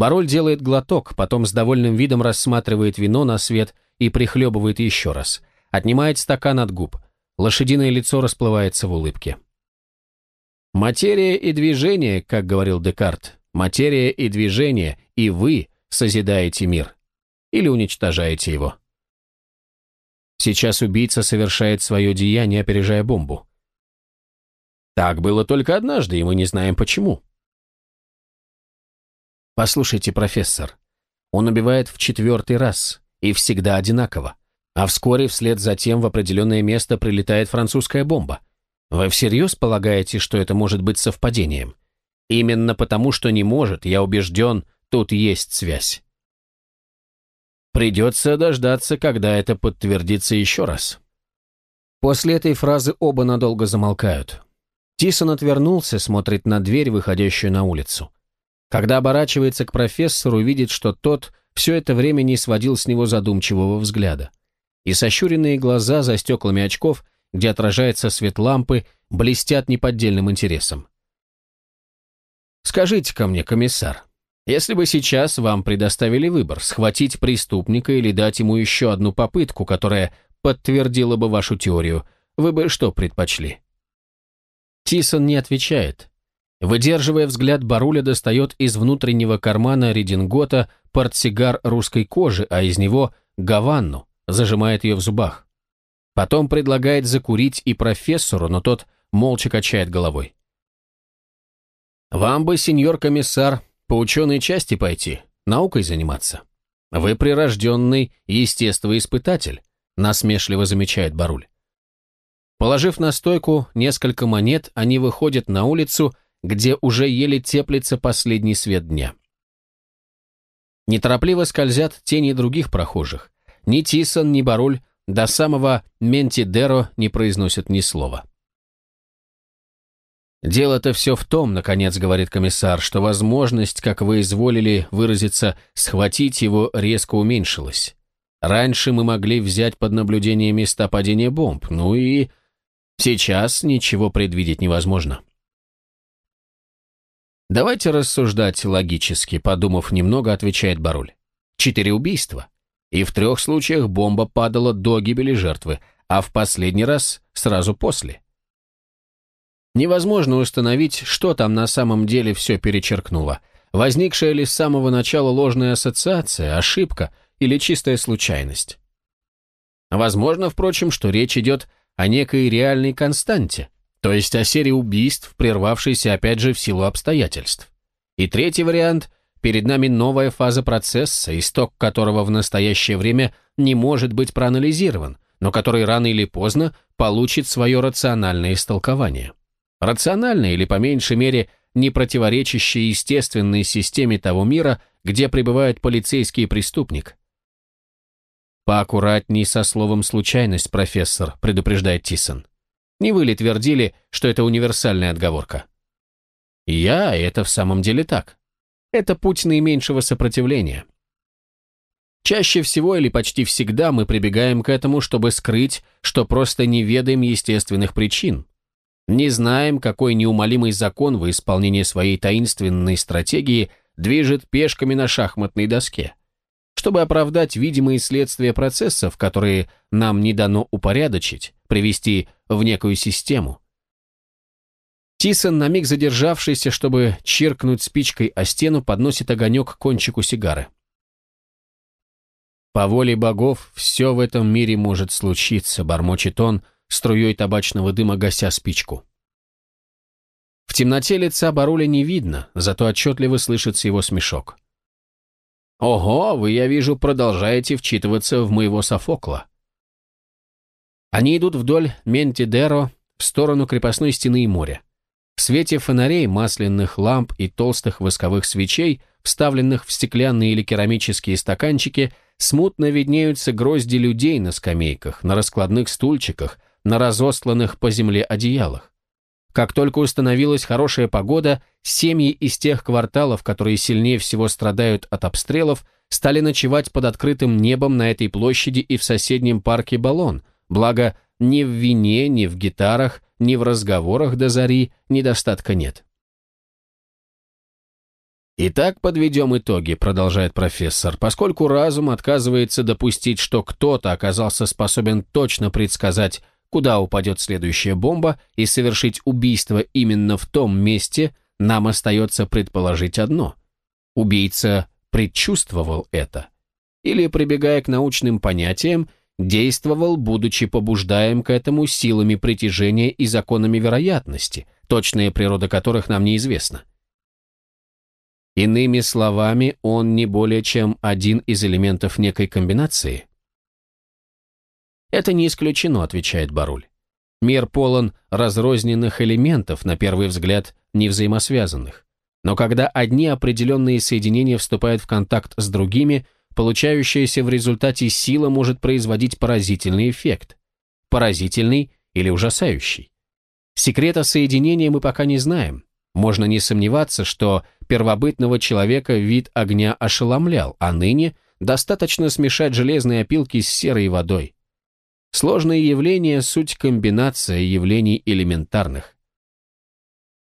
Бароль делает глоток, потом с довольным видом рассматривает вино на свет и прихлебывает еще раз. Отнимает стакан от губ. Лошадиное лицо расплывается в улыбке. «Материя и движение», как говорил Декарт, «материя и движение, и вы созидаете мир. Или уничтожаете его». Сейчас убийца совершает свое деяние, опережая бомбу. Так было только однажды, и мы не знаем почему. Послушайте, профессор, он убивает в четвертый раз, и всегда одинаково. А вскоре вслед за тем в определенное место прилетает французская бомба. Вы всерьез полагаете, что это может быть совпадением? Именно потому, что не может, я убежден, тут есть связь. Придется дождаться, когда это подтвердится еще раз. После этой фразы оба надолго замолкают. Тисон отвернулся, смотрит на дверь, выходящую на улицу. Когда оборачивается к профессору, видит, что тот все это время не сводил с него задумчивого взгляда. И сощуренные глаза за стеклами очков, где отражается свет лампы, блестят неподдельным интересом. «Скажите-ка мне, комиссар, если бы сейчас вам предоставили выбор, схватить преступника или дать ему еще одну попытку, которая подтвердила бы вашу теорию, вы бы что предпочли?» Тисон не отвечает, Выдерживая взгляд, Баруля достает из внутреннего кармана редингота портсигар русской кожи, а из него гаванну, зажимает ее в зубах. Потом предлагает закурить и профессору, но тот молча качает головой. «Вам бы, сеньор комиссар, по ученой части пойти, наукой заниматься. Вы прирожденный естествоиспытатель», насмешливо замечает Баруль. Положив на стойку несколько монет, они выходят на улицу где уже еле теплится последний свет дня. Неторопливо скользят тени других прохожих. Ни Тисон, ни Баруль до самого Ментидеро не произносят ни слова. «Дело-то все в том, — наконец говорит комиссар, — что возможность, как вы изволили выразиться, схватить его резко уменьшилась. Раньше мы могли взять под наблюдение места падения бомб, ну и сейчас ничего предвидеть невозможно». Давайте рассуждать логически, подумав немного, отвечает Баруль. Четыре убийства. И в трех случаях бомба падала до гибели жертвы, а в последний раз сразу после. Невозможно установить, что там на самом деле все перечеркнуло. Возникшая ли с самого начала ложная ассоциация, ошибка или чистая случайность. Возможно, впрочем, что речь идет о некой реальной константе, то есть о серии убийств, прервавшейся опять же в силу обстоятельств. И третий вариант – перед нами новая фаза процесса, исток которого в настоящее время не может быть проанализирован, но который рано или поздно получит свое рациональное истолкование. Рациональное или, по меньшей мере, не противоречащее естественной системе того мира, где пребывает полицейский преступник. «Поаккуратней со словом «случайность», профессор», предупреждает Тисон. Не вы ли твердили, что это универсальная отговорка? Я, это в самом деле так. Это путь наименьшего сопротивления. Чаще всего или почти всегда мы прибегаем к этому, чтобы скрыть, что просто не ведаем естественных причин. Не знаем, какой неумолимый закон в исполнении своей таинственной стратегии движет пешками на шахматной доске. Чтобы оправдать видимые следствия процессов, которые нам не дано упорядочить, привести в некую систему. Тисон, на миг задержавшийся, чтобы чиркнуть спичкой о стену, подносит огонек к кончику сигары. «По воле богов все в этом мире может случиться», — бормочет он, струей табачного дыма гася спичку. В темноте лица Баруля не видно, зато отчетливо слышится его смешок. «Ого, вы, я вижу, продолжаете вчитываться в моего Софокла. Они идут вдоль Ментидеро в сторону крепостной стены и моря. В свете фонарей, масляных ламп и толстых восковых свечей, вставленных в стеклянные или керамические стаканчики, смутно виднеются грозди людей на скамейках, на раскладных стульчиках, на разосланных по земле одеялах. Как только установилась хорошая погода, семьи из тех кварталов, которые сильнее всего страдают от обстрелов, стали ночевать под открытым небом на этой площади и в соседнем парке Баллон, Благо, ни в вине, ни в гитарах, ни в разговорах до зари недостатка нет. Итак, подведем итоги, продолжает профессор. Поскольку разум отказывается допустить, что кто-то оказался способен точно предсказать, куда упадет следующая бомба и совершить убийство именно в том месте, нам остается предположить одно. Убийца предчувствовал это. Или, прибегая к научным понятиям, действовал, будучи побуждаем к этому силами притяжения и законами вероятности, точная природа которых нам неизвестна. Иными словами, он не более чем один из элементов некой комбинации? Это не исключено, отвечает Баруль. Мир полон разрозненных элементов, на первый взгляд, не взаимосвязанных. Но когда одни определенные соединения вступают в контакт с другими, получающаяся в результате сила может производить поразительный эффект. Поразительный или ужасающий. Секрета соединения мы пока не знаем, можно не сомневаться, что первобытного человека вид огня ошеломлял, а ныне достаточно смешать железные опилки с серой водой. Сложные явления – суть комбинация явлений элементарных.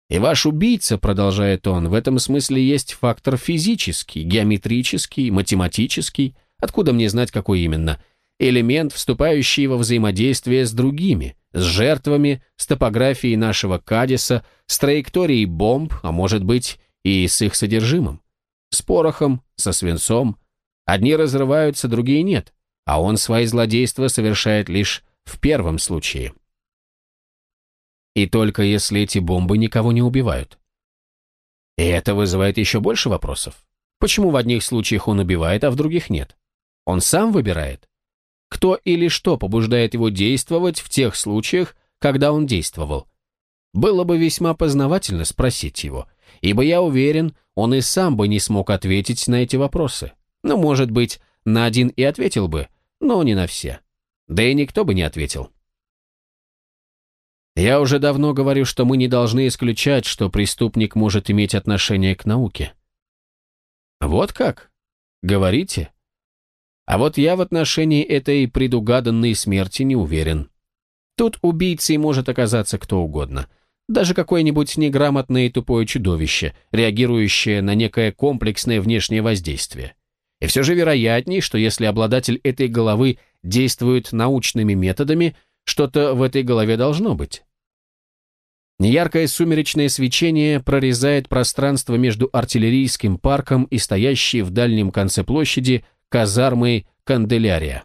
И ваш убийца, продолжает он, в этом смысле есть фактор физический, геометрический, математический, откуда мне знать, какой именно, элемент, вступающий во взаимодействие с другими, с жертвами, с топографией нашего Кадиса, с траекторией бомб, а может быть и с их содержимым, с порохом, со свинцом. Одни разрываются, другие нет, а он свои злодейства совершает лишь в первом случае. И только если эти бомбы никого не убивают. И это вызывает еще больше вопросов. Почему в одних случаях он убивает, а в других нет? Он сам выбирает? кто или что побуждает его действовать в тех случаях, когда он действовал. Было бы весьма познавательно спросить его, ибо я уверен, он и сам бы не смог ответить на эти вопросы. Ну, может быть, на один и ответил бы, но не на все. Да и никто бы не ответил. Я уже давно говорю, что мы не должны исключать, что преступник может иметь отношение к науке. Вот как? Говорите? А вот я в отношении этой предугаданной смерти не уверен. Тут убийцей может оказаться кто угодно. Даже какое-нибудь неграмотное и тупое чудовище, реагирующее на некое комплексное внешнее воздействие. И все же вероятней, что если обладатель этой головы действует научными методами, что-то в этой голове должно быть. Неяркое сумеречное свечение прорезает пространство между артиллерийским парком и стоящей в дальнем конце площади казармой Канделярия.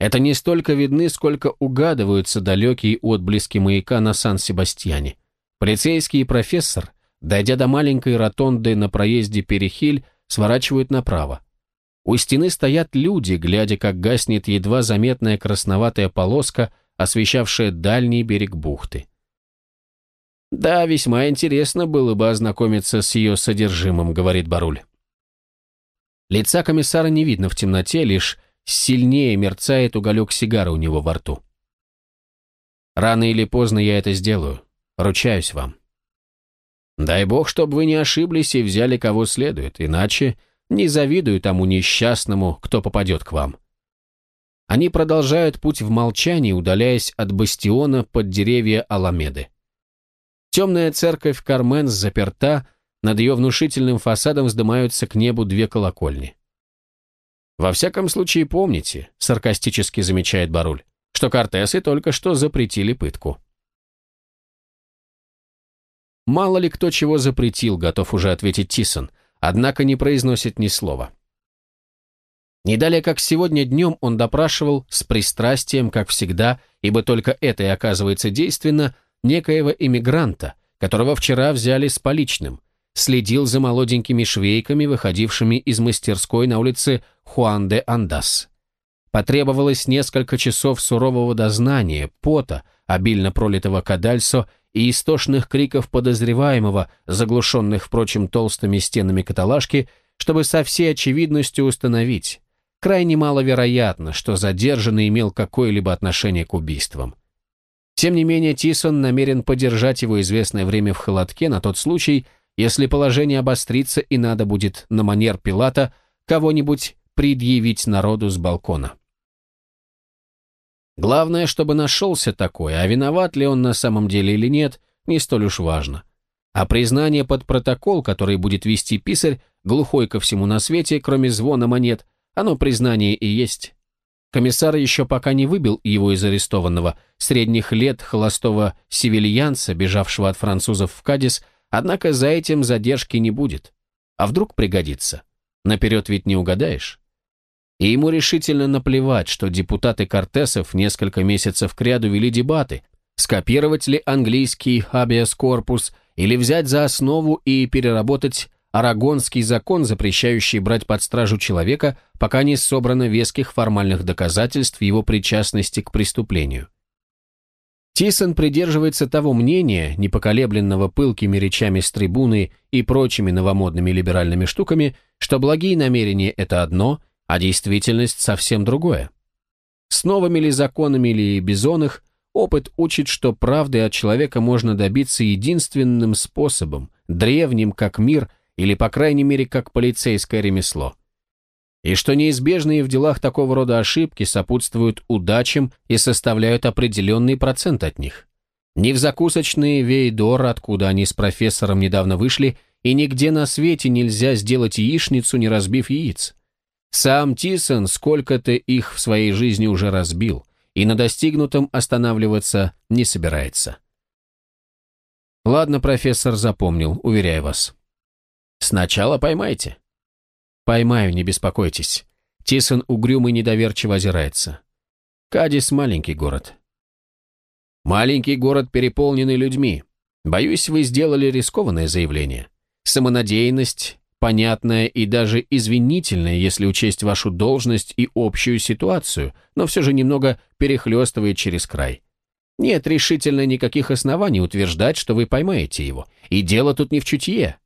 Это не столько видны, сколько угадываются далекие отблески маяка на Сан-Себастьяне. Полицейский и профессор, дойдя до маленькой ротонды на проезде Перехиль, сворачивают направо. У стены стоят люди, глядя, как гаснет едва заметная красноватая полоска, освещавшая дальний берег бухты. «Да, весьма интересно было бы ознакомиться с ее содержимым», — говорит Баруль. Лица комиссара не видно в темноте, лишь сильнее мерцает уголек сигары у него во рту. Рано или поздно я это сделаю. Ручаюсь вам. Дай бог, чтобы вы не ошиблись и взяли кого следует, иначе не завидую тому несчастному, кто попадет к вам. Они продолжают путь в молчании, удаляясь от бастиона под деревья Аламеды. Темная церковь Кармен заперта, над ее внушительным фасадом вздымаются к небу две колокольни. «Во всяком случае, помните», — саркастически замечает Баруль, что Кортесы только что запретили пытку. Мало ли кто чего запретил, готов уже ответить Тисон, однако не произносит ни слова. Не далее, как сегодня днем, он допрашивал с пристрастием, как всегда, ибо только это и оказывается действенно, некоего иммигранта, которого вчера взяли с поличным, следил за молоденькими швейками, выходившими из мастерской на улице Хуан де Андас. Потребовалось несколько часов сурового дознания, пота, обильно пролитого кадальсо и истошных криков подозреваемого, заглушенных, впрочем, толстыми стенами каталажки, чтобы со всей очевидностью установить. Крайне маловероятно, что задержанный имел какое-либо отношение к убийствам. Тем не менее, Тисон намерен подержать его известное время в холодке на тот случай, если положение обострится и надо будет на манер Пилата кого-нибудь предъявить народу с балкона. Главное, чтобы нашелся такой, а виноват ли он на самом деле или нет, не столь уж важно. А признание под протокол, который будет вести писарь, глухой ко всему на свете, кроме звона монет, оно признание и есть. Комиссар еще пока не выбил его из арестованного, средних лет холостого севильянца, бежавшего от французов в Кадис, однако за этим задержки не будет. А вдруг пригодится? Наперед ведь не угадаешь. И ему решительно наплевать, что депутаты Кортесов несколько месяцев кряду вели дебаты, скопировать ли английский habeas corpus или взять за основу и переработать Арагонский закон, запрещающий брать под стражу человека, пока не собрано веских формальных доказательств его причастности к преступлению. Тисон придерживается того мнения, непоколебленного пылкими речами с трибуны и прочими новомодными либеральными штуками, что благие намерения – это одно, а действительность совсем другое. С новыми ли законами или их, опыт учит, что правды от человека можно добиться единственным способом, древним как мир – или, по крайней мере, как полицейское ремесло. И что неизбежные в делах такого рода ошибки сопутствуют удачам и составляют определенный процент от них. Ни в закусочные Вейдор, откуда они с профессором недавно вышли, и нигде на свете нельзя сделать яичницу, не разбив яиц. Сам Тисон сколько-то их в своей жизни уже разбил, и на достигнутом останавливаться не собирается. Ладно, профессор запомнил, уверяю вас. Сначала поймайте. Поймаю, не беспокойтесь. Тисон угрюмый недоверчиво озирается. Кадис – маленький город. Маленький город, переполненный людьми. Боюсь, вы сделали рискованное заявление. Самонадеянность, понятная и даже извинительная, если учесть вашу должность и общую ситуацию, но все же немного перехлестывает через край. Нет решительно никаких оснований утверждать, что вы поймаете его. И дело тут не в чутье.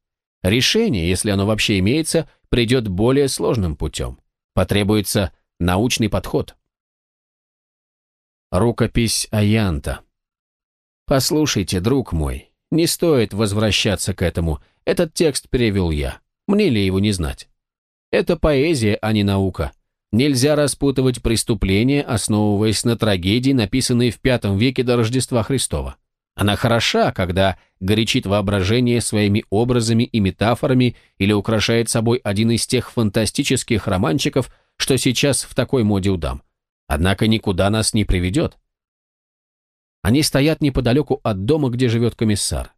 Решение, если оно вообще имеется, придет более сложным путем. Потребуется научный подход. Рукопись Аянта. Послушайте, друг мой, не стоит возвращаться к этому. Этот текст перевел я. Мне ли его не знать? Это поэзия, а не наука. Нельзя распутывать преступления, основываясь на трагедии, написанной в V веке до Рождества Христова. Она хороша, когда горячит воображение своими образами и метафорами или украшает собой один из тех фантастических романчиков, что сейчас в такой моде у дам. Однако никуда нас не приведет. Они стоят неподалеку от дома, где живет комиссар.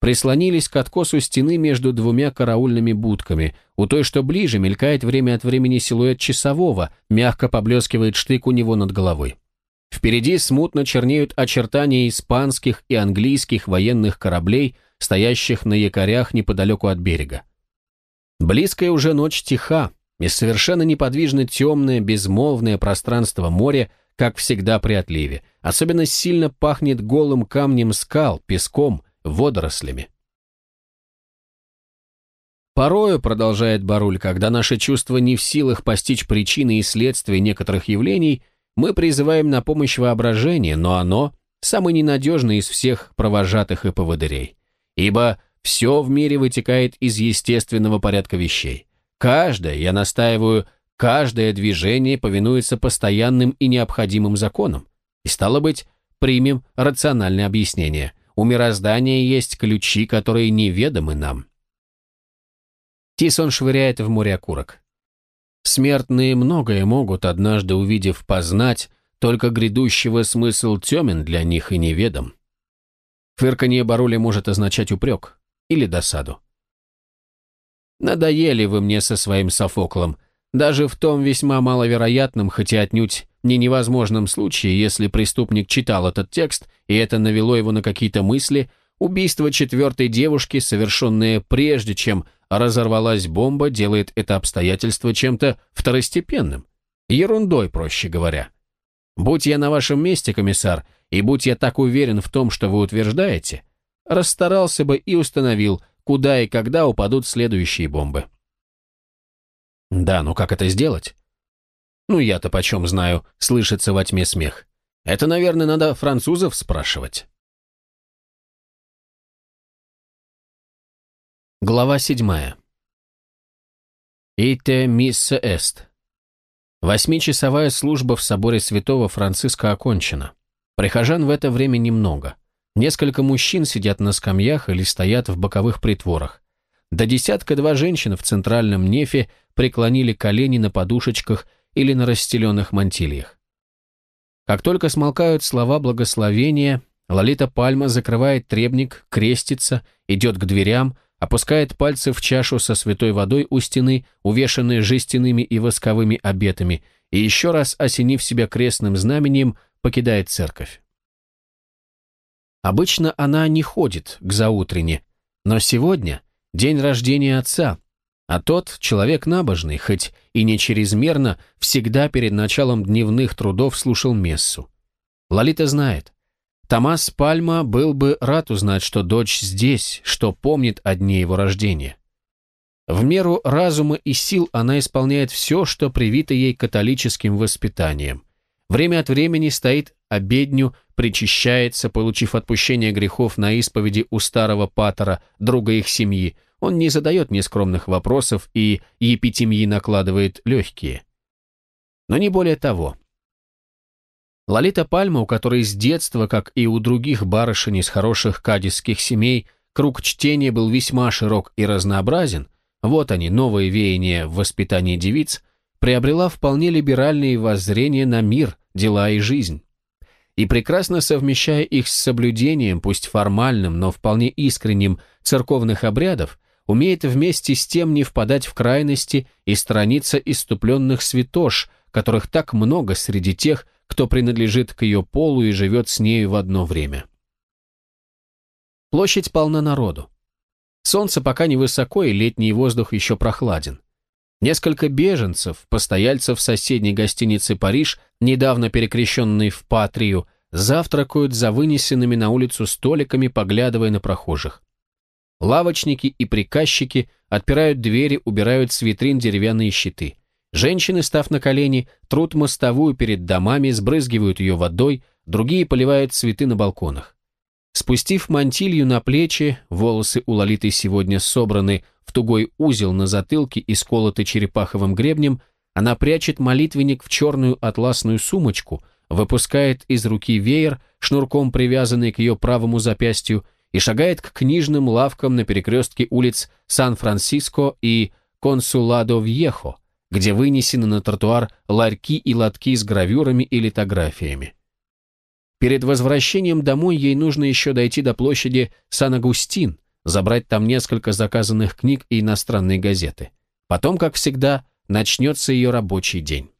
Прислонились к откосу стены между двумя караульными будками. У той, что ближе, мелькает время от времени силуэт часового, мягко поблескивает штык у него над головой. Впереди смутно чернеют очертания испанских и английских военных кораблей, стоящих на якорях неподалеку от берега. Близкая уже ночь тиха, и совершенно неподвижно темное, безмолвное пространство моря, как всегда при отливе. Особенно сильно пахнет голым камнем скал, песком, водорослями. Порою, продолжает Баруль, когда наши чувства не в силах постичь причины и следствия некоторых явлений – мы призываем на помощь воображение, но оно – самый ненадежный из всех провожатых и поводырей. Ибо все в мире вытекает из естественного порядка вещей. Каждое, я настаиваю, каждое движение повинуется постоянным и необходимым законам. И стало быть, примем рациональное объяснение. У мироздания есть ключи, которые неведомы нам. Тисон швыряет в море окурок. Смертные многое могут, однажды увидев, познать, только грядущего смысл темен для них и неведом. Фырканье Барули может означать упрек или досаду. Надоели вы мне со своим Софоклом, даже в том весьма маловероятном, хотя отнюдь не невозможном случае, если преступник читал этот текст, и это навело его на какие-то мысли, убийство четвертой девушки, совершенное прежде, чем разорвалась бомба, делает это обстоятельство чем-то второстепенным. Ерундой, проще говоря. Будь я на вашем месте, комиссар, и будь я так уверен в том, что вы утверждаете, расстарался бы и установил, куда и когда упадут следующие бомбы. Да, ну как это сделать? Ну я-то почем знаю, слышится во тьме смех. Это, наверное, надо французов спрашивать. Глава седьмая. «Ите миссе эст». Восьмичасовая служба в соборе святого Франциска окончена. Прихожан в это время немного. Несколько мужчин сидят на скамьях или стоят в боковых притворах. До десятка-два женщин в центральном нефе преклонили колени на подушечках или на расстеленных мантильях. Как только смолкают слова благословения, Лолита Пальма закрывает требник, крестится, идет к дверям, опускает пальцы в чашу со святой водой у стены, увешанной жестяными и восковыми обетами, и еще раз, осенив себя крестным знамением, покидает церковь. Обычно она не ходит к заутрене, но сегодня день рождения отца, а тот, человек набожный, хоть и не чрезмерно, всегда перед началом дневных трудов слушал мессу. Лолита знает, Томас Пальма был бы рад узнать, что дочь здесь, что помнит о дне его рождения. В меру разума и сил она исполняет все, что привито ей католическим воспитанием. Время от времени стоит обедню, причащается, получив отпущение грехов на исповеди у старого патера, друга их семьи. Он не задает нескромных вопросов и епитемьи накладывает легкие. Но не более того. Лолита Пальма, у которой с детства, как и у других барышень из хороших кадисских семей, круг чтения был весьма широк и разнообразен, вот они, новые веяния в воспитании девиц, приобрела вполне либеральные воззрения на мир, дела и жизнь. И прекрасно совмещая их с соблюдением, пусть формальным, но вполне искренним, церковных обрядов, умеет вместе с тем не впадать в крайности и страница иступленных святош, которых так много среди тех, кто принадлежит к ее полу и живет с нею в одно время. Площадь полна народу. Солнце пока не высоко, и летний воздух еще прохладен. Несколько беженцев, постояльцев соседней гостиницы «Париж», недавно перекрещенной в Патрию, завтракают за вынесенными на улицу столиками, поглядывая на прохожих. Лавочники и приказчики отпирают двери, убирают с витрин деревянные щиты. Женщины, став на колени, трут мостовую перед домами, сбрызгивают ее водой, другие поливают цветы на балконах. Спустив мантилью на плечи, волосы у Лолиты сегодня собраны в тугой узел на затылке и сколоты черепаховым гребнем, она прячет молитвенник в черную атласную сумочку, выпускает из руки веер, шнурком привязанный к ее правому запястью, и шагает к книжным лавкам на перекрестке улиц Сан-Франциско и Консуладо-Вьехо, где вынесены на тротуар ларьки и лотки с гравюрами и литографиями. Перед возвращением домой ей нужно еще дойти до площади Сан-Агустин, забрать там несколько заказанных книг и иностранные газеты. Потом, как всегда, начнется ее рабочий день.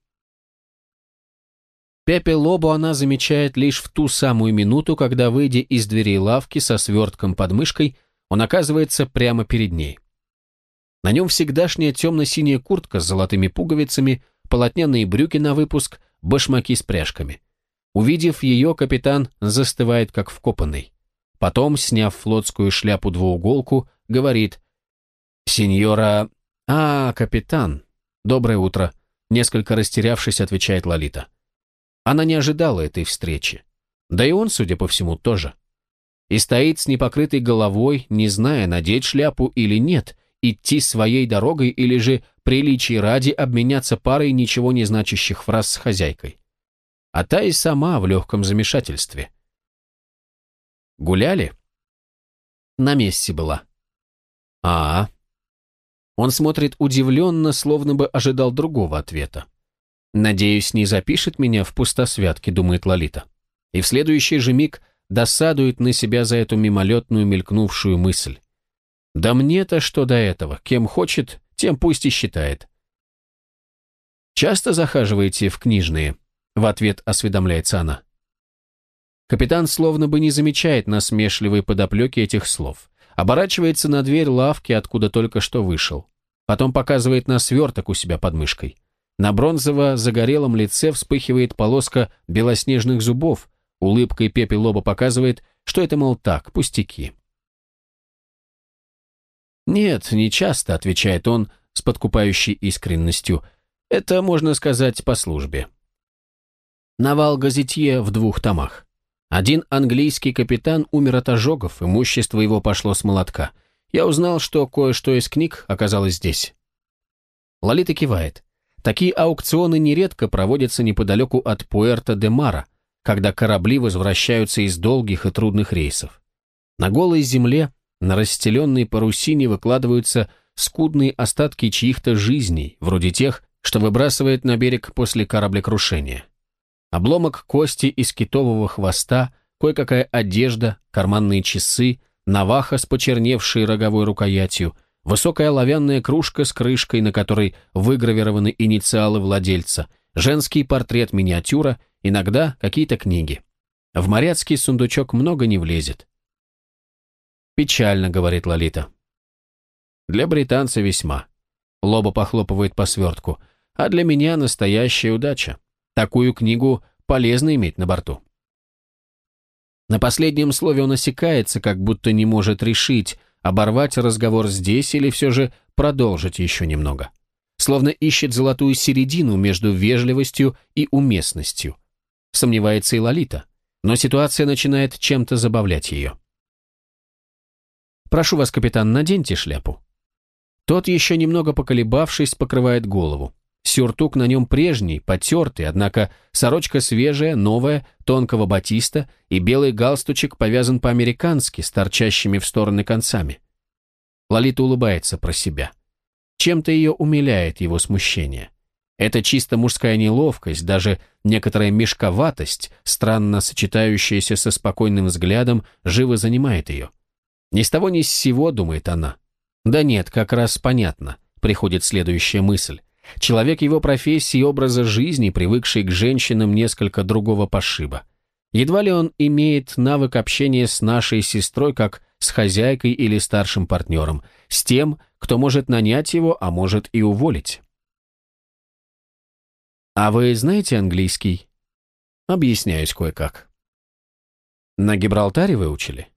Пепе Лобо она замечает лишь в ту самую минуту, когда, выйдя из дверей лавки со свертком под мышкой, он оказывается прямо перед ней. На нем всегдашняя темно-синяя куртка с золотыми пуговицами, полотняные брюки на выпуск, башмаки с пряжками. Увидев ее, капитан застывает как вкопанный. Потом, сняв флотскую шляпу-двууголку, говорит «Сеньора...» «А, капитан. Доброе утро», — несколько растерявшись, отвечает Лолита. Она не ожидала этой встречи. Да и он, судя по всему, тоже. И стоит с непокрытой головой, не зная, надеть шляпу или нет, идти своей дорогой или же приличий ради обменяться парой ничего не значащих фраз с хозяйкой. А та и сама в легком замешательстве. Гуляли? На месте была. А, -а, Он смотрит удивленно, словно бы ожидал другого ответа. «Надеюсь, не запишет меня в пустосвятке», — думает Лолита. И в следующий же миг досадует на себя за эту мимолетную мелькнувшую мысль. Да мне-то что до этого, кем хочет, тем пусть и считает. «Часто захаживаете в книжные?» — в ответ осведомляется она. Капитан словно бы не замечает насмешливой подоплеки этих слов. Оборачивается на дверь лавки, откуда только что вышел. Потом показывает на сверток у себя под мышкой. На бронзово-загорелом лице вспыхивает полоска белоснежных зубов. Улыбкой пепел лоба показывает, что это, мол, так, пустяки. «Нет, не часто», — отвечает он с подкупающей искренностью. «Это, можно сказать, по службе». Навал газетье в двух томах. Один английский капитан умер от ожогов, имущество его пошло с молотка. Я узнал, что кое-что из книг оказалось здесь. Лолита кивает. Такие аукционы нередко проводятся неподалеку от Пуэрто-де-Мара, когда корабли возвращаются из долгих и трудных рейсов. На голой земле, на расстеленной парусине выкладываются скудные остатки чьих-то жизней, вроде тех, что выбрасывает на берег после кораблекрушения. Обломок кости из китового хвоста, кое-какая одежда, карманные часы, наваха с почерневшей роговой рукоятью, высокая оловянная кружка с крышкой, на которой выгравированы инициалы владельца, женский портрет-миниатюра, иногда какие-то книги. В моряцкий сундучок много не влезет. «Печально», — говорит Лолита. «Для британца весьма». Лоба похлопывает по свертку. «А для меня настоящая удача. Такую книгу полезно иметь на борту». На последнем слове он осекается, как будто не может решить, оборвать разговор здесь или все же продолжить еще немного. Словно ищет золотую середину между вежливостью и уместностью. Сомневается и Лолита, но ситуация начинает чем-то забавлять ее. «Прошу вас, капитан, наденьте шляпу». Тот, еще немного поколебавшись, покрывает голову. Сюртук на нем прежний, потертый, однако сорочка свежая, новая, тонкого батиста, и белый галстучек повязан по-американски, с торчащими в стороны концами. Лолита улыбается про себя. Чем-то ее умиляет его смущение. Это чисто мужская неловкость, даже некоторая мешковатость, странно сочетающаяся со спокойным взглядом, живо занимает ее. Ни с того ни с сего, думает она. Да нет, как раз понятно, приходит следующая мысль. Человек его профессии и образа жизни, привыкший к женщинам несколько другого пошиба. Едва ли он имеет навык общения с нашей сестрой, как с хозяйкой или старшим партнером, с тем, кто может нанять его, а может и уволить. А вы знаете английский? Объясняюсь кое-как. На Гибралтаре выучили?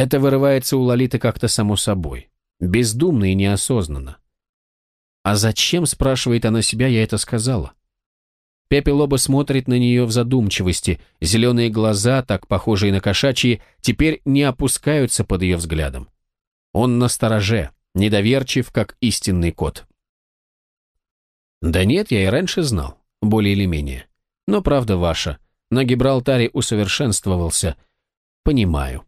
Это вырывается у Лолиты как-то само собой, бездумно и неосознанно. «А зачем, — спрашивает она себя, — я это сказала?» Пепе Лоба смотрит на нее в задумчивости, зеленые глаза, так похожие на кошачьи, теперь не опускаются под ее взглядом. Он на стороже, недоверчив, как истинный кот. «Да нет, я и раньше знал, более или менее. Но правда ваша, на Гибралтаре усовершенствовался. Понимаю».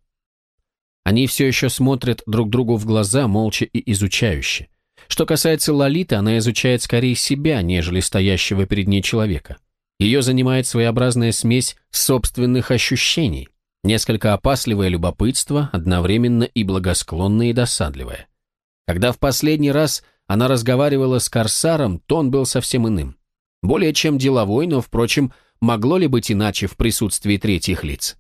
Они все еще смотрят друг другу в глаза, молча и изучающе. Что касается Лолиты, она изучает скорее себя, нежели стоящего перед ней человека. Ее занимает своеобразная смесь собственных ощущений, несколько опасливое любопытство, одновременно и благосклонное и досадливое. Когда в последний раз она разговаривала с Корсаром, тон был совсем иным. Более чем деловой, но, впрочем, могло ли быть иначе в присутствии третьих лиц?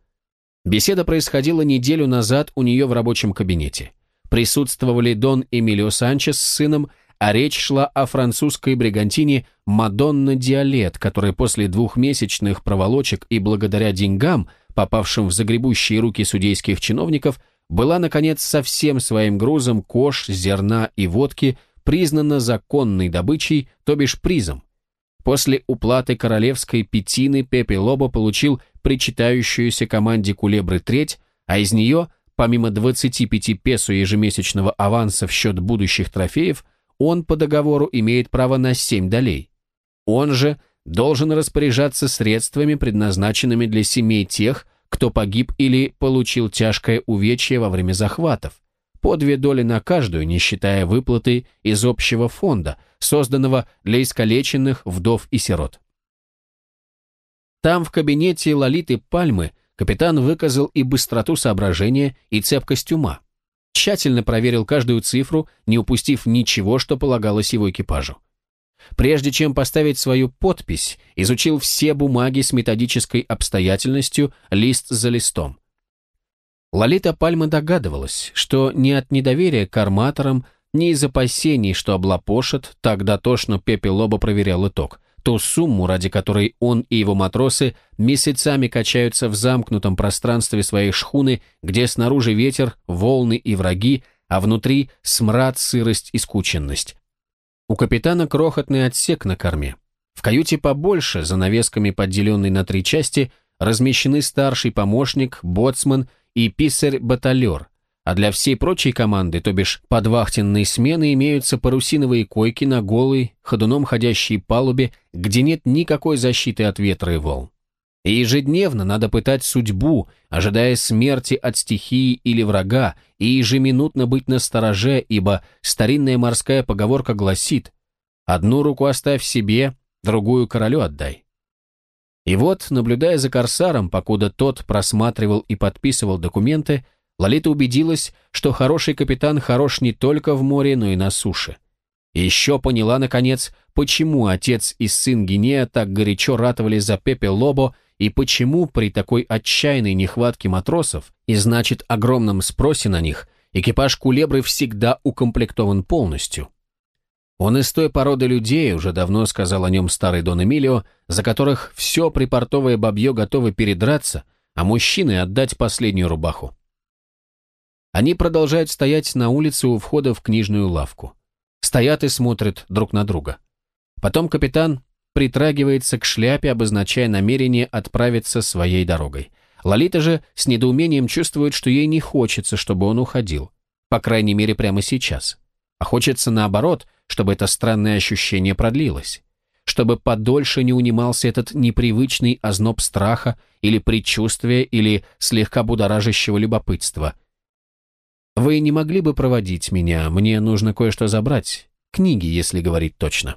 Беседа происходила неделю назад у нее в рабочем кабинете присутствовали Дон Эмилио Санчес с сыном, а речь шла о французской бригантине «Мадонна Диалет», которая после двухмесячных проволочек и благодаря деньгам, попавшим в загребущие руки судейских чиновников, была, наконец, со всем своим грузом кож, зерна и водки признана законной добычей, то бишь призом. После уплаты королевской пятины Пепе Лобо получил причитающуюся команде Кулебры треть, а из нее – Помимо 25 песо ежемесячного аванса в счет будущих трофеев, он по договору имеет право на 7 долей. Он же должен распоряжаться средствами, предназначенными для семей тех, кто погиб или получил тяжкое увечье во время захватов, по две доли на каждую, не считая выплаты из общего фонда, созданного для искалеченных вдов и сирот. Там, в кабинете Лолиты Пальмы, Капитан выказал и быстроту соображения, и цепкость ума. Тщательно проверил каждую цифру, не упустив ничего, что полагалось его экипажу. Прежде чем поставить свою подпись, изучил все бумаги с методической обстоятельностью, лист за листом. Лолита Пальма догадывалась, что ни от недоверия к арматорам, ни из опасений, что облапошат, так дотошно Пепе Лоба проверял итог – ту сумму, ради которой он и его матросы месяцами качаются в замкнутом пространстве своей шхуны, где снаружи ветер, волны и враги, а внутри смрад, сырость и скученность. У капитана крохотный отсек на корме. В каюте побольше, занавесками поделенной на три части, размещены старший помощник, боцман и писарь-баталер, а для всей прочей команды, то бишь подвахтенной смены, имеются парусиновые койки на голой, ходуном ходящей палубе, где нет никакой защиты от ветра и волн. И ежедневно надо пытать судьбу, ожидая смерти от стихии или врага, и ежеминутно быть настороже, ибо старинная морская поговорка гласит «Одну руку оставь себе, другую королю отдай». И вот, наблюдая за корсаром, покуда тот просматривал и подписывал документы, Лолита убедилась, что хороший капитан хорош не только в море, но и на суше. И еще поняла, наконец, почему отец и сын Гинея так горячо ратовали за Пепе Лобо и почему при такой отчаянной нехватке матросов и, значит, огромном спросе на них, экипаж Кулебры всегда укомплектован полностью. Он из той породы людей, уже давно сказал о нем старый Дон Эмилио, за которых все припортовое бабье готовы передраться, а мужчины отдать последнюю рубаху. Они продолжают стоять на улице у входа в книжную лавку. Стоят и смотрят друг на друга. Потом капитан притрагивается к шляпе, обозначая намерение отправиться своей дорогой. Лолита же с недоумением чувствует, что ей не хочется, чтобы он уходил. По крайней мере, прямо сейчас. А хочется наоборот, чтобы это странное ощущение продлилось. Чтобы подольше не унимался этот непривычный озноб страха или предчувствия или слегка будоражащего любопытства – вы не могли бы проводить меня? Мне нужно кое-что забрать. Книги, если говорить точно.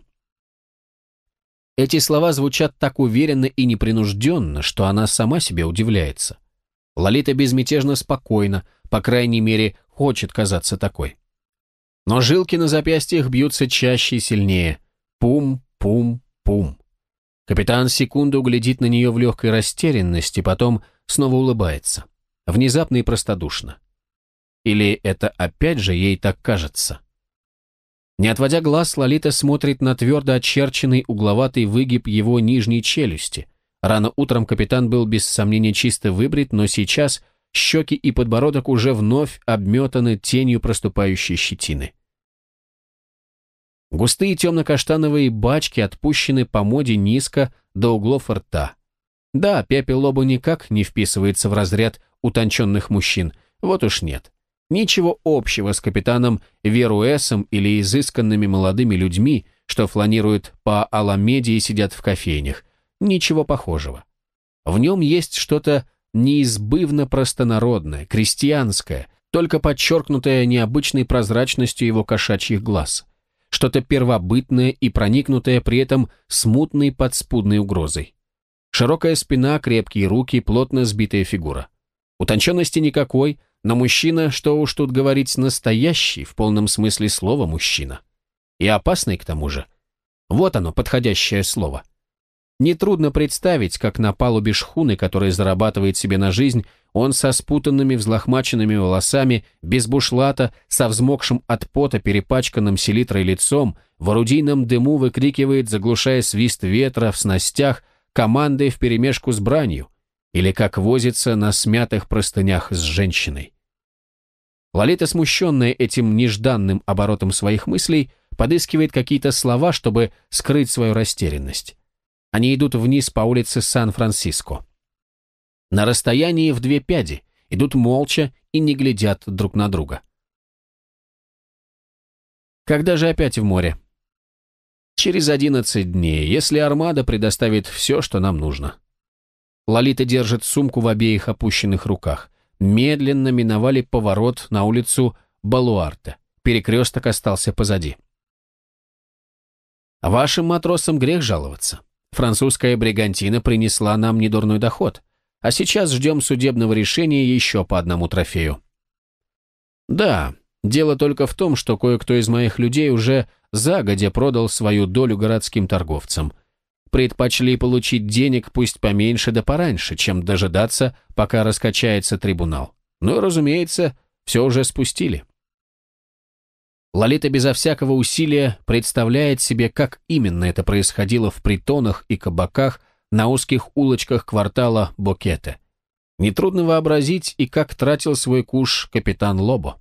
Эти слова звучат так уверенно и непринужденно, что она сама себе удивляется. Лолита безмятежно спокойна, по крайней мере, хочет казаться такой. Но жилки на запястьях бьются чаще и сильнее. Пум, пум, пум. Капитан секунду глядит на нее в легкой растерянности, потом снова улыбается. Внезапно и простодушно. Или это опять же ей так кажется? Не отводя глаз, Лолита смотрит на твердо очерченный угловатый выгиб его нижней челюсти. Рано утром капитан был без сомнения чисто выбрит, но сейчас щеки и подбородок уже вновь обметаны тенью проступающей щетины. Густые темно-каштановые бачки отпущены по моде низко до углов рта. Да, пепел лоба никак не вписывается в разряд утонченных мужчин, вот уж нет. Ничего общего с капитаном Веруэсом или изысканными молодыми людьми, что фланируют по Аламеде и сидят в кофейнях. Ничего похожего. В нем есть что-то неизбывно простонародное, крестьянское, только подчеркнутое необычной прозрачностью его кошачьих глаз. Что-то первобытное и проникнутое при этом смутной подспудной угрозой. Широкая спина, крепкие руки, плотно сбитая фигура. Утонченности никакой, но мужчина, что уж тут говорить, настоящий, в полном смысле слова мужчина. И опасный к тому же. Вот оно, подходящее слово. Нетрудно представить, как на палубе шхуны, которая зарабатывает себе на жизнь, он со спутанными взлохмаченными волосами, без бушлата, со взмокшим от пота перепачканным селитрой лицом, в орудийном дыму выкрикивает, заглушая свист ветра в снастях, командой вперемешку с бранью, или как возится на смятых простынях с женщиной. Лолита, смущенная этим нежданным оборотом своих мыслей, подыскивает какие-то слова, чтобы скрыть свою растерянность. Они идут вниз по улице Сан-Франциско. На расстоянии в две пяди, идут молча и не глядят друг на друга. Когда же опять в море? Через одиннадцать дней, если армада предоставит все, что нам нужно. Лолита держит сумку в обеих опущенных руках медленно миновали поворот на улицу Балуарте. Перекресток остался позади. Вашим матросам грех жаловаться. Французская бригантина принесла нам недурной доход, а сейчас ждем судебного решения еще по одному трофею. Да, дело только в том, что кое-кто из моих людей уже загодя продал свою долю городским торговцам – предпочли получить денег пусть поменьше да пораньше, чем дожидаться, пока раскачается трибунал. Ну и, разумеется, все уже спустили. Лолита безо всякого усилия представляет себе, как именно это происходило в притонах и кабаках на узких улочках квартала Бокете. Нетрудно вообразить и как тратил свой куш капитан Лобо.